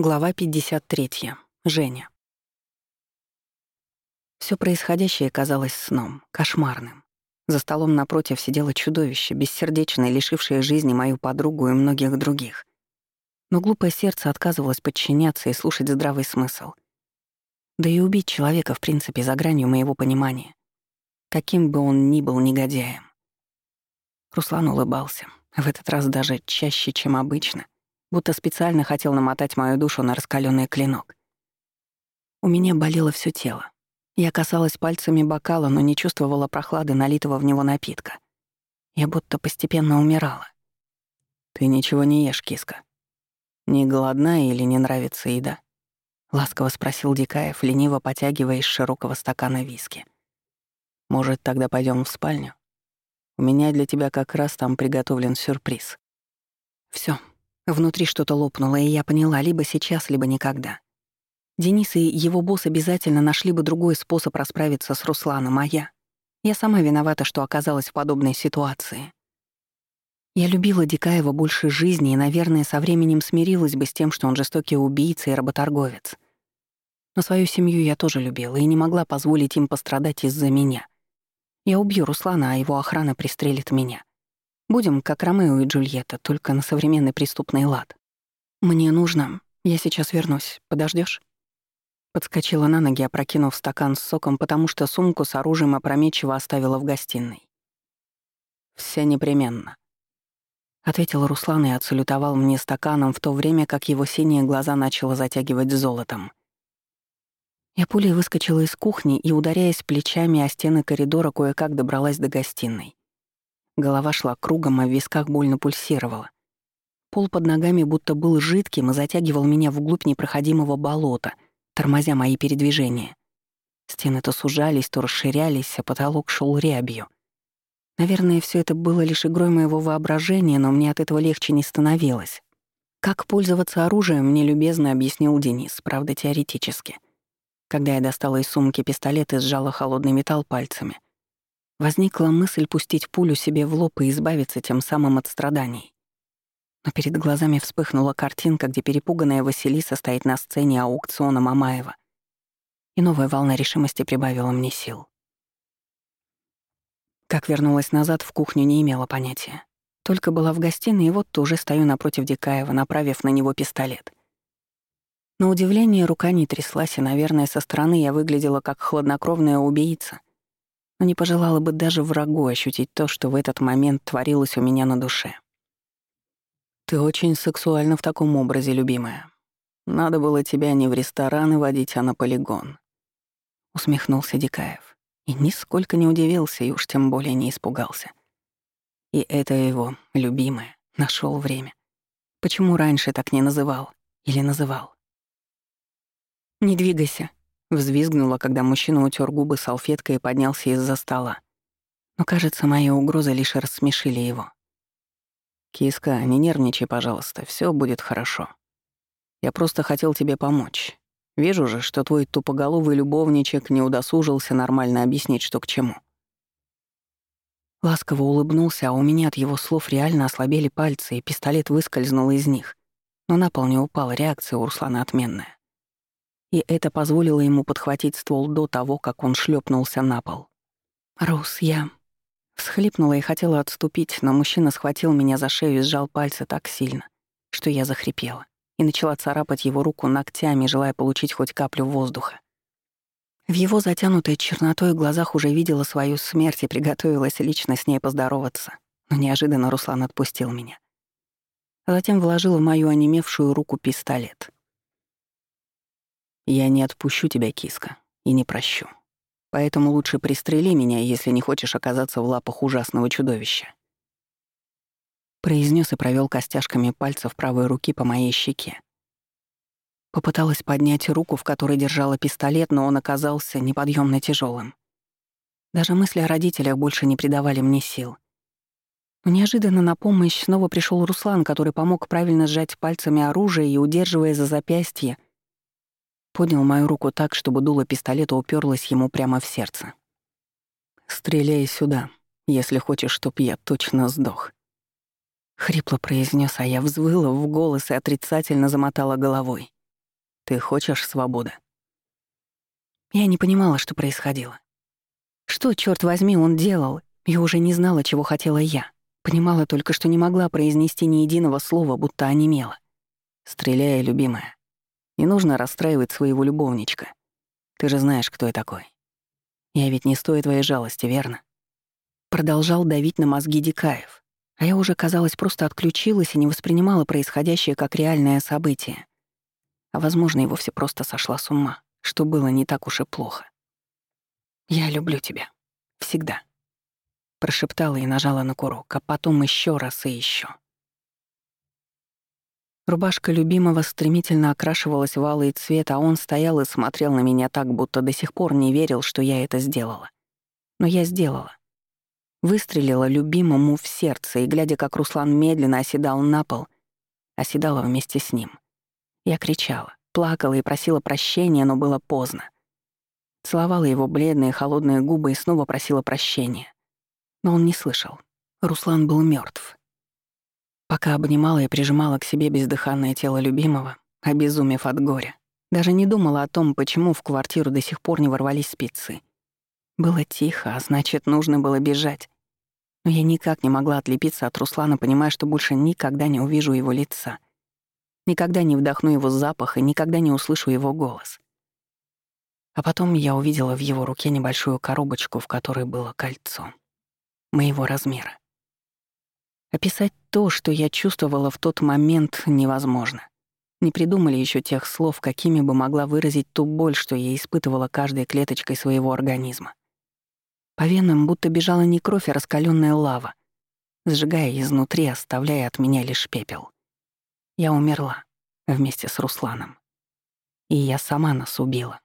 Глава 53. Женя. Все происходящее казалось сном, кошмарным. За столом напротив сидело чудовище, бессердечное, лишившее жизни мою подругу и многих других. Но глупое сердце отказывалось подчиняться и слушать здравый смысл. Да и убить человека, в принципе, за гранью моего понимания. Каким бы он ни был негодяем. Руслан улыбался, в этот раз даже чаще, чем обычно — будто специально хотел намотать мою душу на раскаленный клинок. У меня болело все тело. Я касалась пальцами бокала, но не чувствовала прохлады налитого в него напитка. Я будто постепенно умирала. «Ты ничего не ешь, киска. Не голодна или не нравится еда?» — ласково спросил Дикаев, лениво потягивая из широкого стакана виски. «Может, тогда пойдем в спальню? У меня для тебя как раз там приготовлен сюрприз». Все, Внутри что-то лопнуло, и я поняла, либо сейчас, либо никогда. Денис и его босс обязательно нашли бы другой способ расправиться с Русланом, а я... Я сама виновата, что оказалась в подобной ситуации. Я любила Дикаева больше жизни и, наверное, со временем смирилась бы с тем, что он жестокий убийца и работорговец. Но свою семью я тоже любила и не могла позволить им пострадать из-за меня. Я убью Руслана, а его охрана пристрелит меня. Будем как Ромео и Джульетта, только на современный преступный лад. Мне нужно. Я сейчас вернусь. Подождешь? Подскочила на ноги, опрокинув стакан с соком, потому что сумку с оружием опрометчиво оставила в гостиной. «Все непременно», — ответил Руслан и отсалютовал мне стаканом в то время, как его синие глаза начало затягивать золотом. Я пулей выскочила из кухни и, ударяясь плечами о стены коридора, кое-как добралась до гостиной. Голова шла кругом, а в висках больно пульсировала. Пол под ногами будто был жидким и затягивал меня вглубь непроходимого болота, тормозя мои передвижения. Стены то сужались, то расширялись, а потолок шел рябью. Наверное, все это было лишь игрой моего воображения, но мне от этого легче не становилось. Как пользоваться оружием, мне любезно объяснил Денис, правда, теоретически. Когда я достала из сумки пистолет и сжала холодный металл пальцами — Возникла мысль пустить пулю себе в лоб и избавиться тем самым от страданий. Но перед глазами вспыхнула картинка, где перепуганная Василиса стоит на сцене аукциона Мамаева. И новая волна решимости прибавила мне сил. Как вернулась назад, в кухню не имела понятия. Только была в гостиной, и вот уже стою напротив Дикаева, направив на него пистолет. На удивление рука не тряслась, и, наверное, со стороны я выглядела как хладнокровная убийца, но не пожелала бы даже врагу ощутить то, что в этот момент творилось у меня на душе. «Ты очень сексуальна в таком образе, любимая. Надо было тебя не в рестораны водить, а на полигон», — усмехнулся Дикаев. И нисколько не удивился, и уж тем более не испугался. И это его, любимое, нашел время. Почему раньше так не называл? Или называл? «Не двигайся», Взвизгнула, когда мужчина утер губы салфеткой и поднялся из-за стола. Но, кажется, мои угрозы лишь рассмешили его. «Киска, не нервничай, пожалуйста, все будет хорошо. Я просто хотел тебе помочь. Вижу же, что твой тупоголовый любовничек не удосужился нормально объяснить, что к чему». Ласково улыбнулся, а у меня от его слов реально ослабели пальцы, и пистолет выскользнул из них. Но на пол не упал, реакция у Руслана отменная и это позволило ему подхватить ствол до того, как он шлепнулся на пол. «Рус, я...» Всхлипнула и хотела отступить, но мужчина схватил меня за шею и сжал пальцы так сильно, что я захрипела и начала царапать его руку ногтями, желая получить хоть каплю воздуха. В его затянутой чернотой глазах уже видела свою смерть и приготовилась лично с ней поздороваться, но неожиданно Руслан отпустил меня. Затем вложил в мою онемевшую руку пистолет — я не отпущу тебя, киска, и не прощу. Поэтому лучше пристрели меня, если не хочешь оказаться в лапах ужасного чудовища. Произнес и провел костяшками пальцев правой руки по моей щеке. Попыталась поднять руку, в которой держала пистолет, но он оказался неподъемно тяжелым. Даже мысли о родителях больше не придавали мне сил. Но неожиданно на помощь снова пришел Руслан, который помог правильно сжать пальцами оружие и, удерживая за запястье, поднял мою руку так, чтобы дуло пистолета уперлось ему прямо в сердце. «Стреляй сюда, если хочешь, чтоб я точно сдох». Хрипло произнес, а я взвыла в голос и отрицательно замотала головой. Ты хочешь свободы?» Я не понимала, что происходило. Что, черт возьми, он делал? Я уже не знала, чего хотела я. Понимала только, что не могла произнести ни единого слова, будто онемела. «Стреляй, любимая. Не нужно расстраивать своего любовничка. Ты же знаешь, кто я такой. Я ведь не стою твоей жалости, верно?» Продолжал давить на мозги Дикаев. А я уже, казалось, просто отключилась и не воспринимала происходящее как реальное событие. А, возможно, и вовсе просто сошла с ума, что было не так уж и плохо. «Я люблю тебя. Всегда», — прошептала и нажала на курок, а потом еще раз и еще. Рубашка любимого стремительно окрашивалась в алый цвет, а он стоял и смотрел на меня так, будто до сих пор не верил, что я это сделала. Но я сделала. Выстрелила любимому в сердце, и, глядя, как Руслан медленно оседал на пол, оседала вместе с ним. Я кричала, плакала и просила прощения, но было поздно. Целовала его бледные холодные губы и снова просила прощения. Но он не слышал. Руслан был мертв. Пока обнимала и прижимала к себе бездыханное тело любимого, обезумев от горя, даже не думала о том, почему в квартиру до сих пор не ворвались спецы. Было тихо, а значит, нужно было бежать. Но я никак не могла отлепиться от Руслана, понимая, что больше никогда не увижу его лица. Никогда не вдохну его запах и никогда не услышу его голос. А потом я увидела в его руке небольшую коробочку, в которой было кольцо. Моего размера. Описать то, что я чувствовала в тот момент, невозможно. Не придумали еще тех слов, какими бы могла выразить ту боль, что я испытывала каждой клеточкой своего организма. По венам будто бежала не кровь, а раскаленная лава, сжигая изнутри, оставляя от меня лишь пепел. Я умерла вместе с Русланом. И я сама нас убила.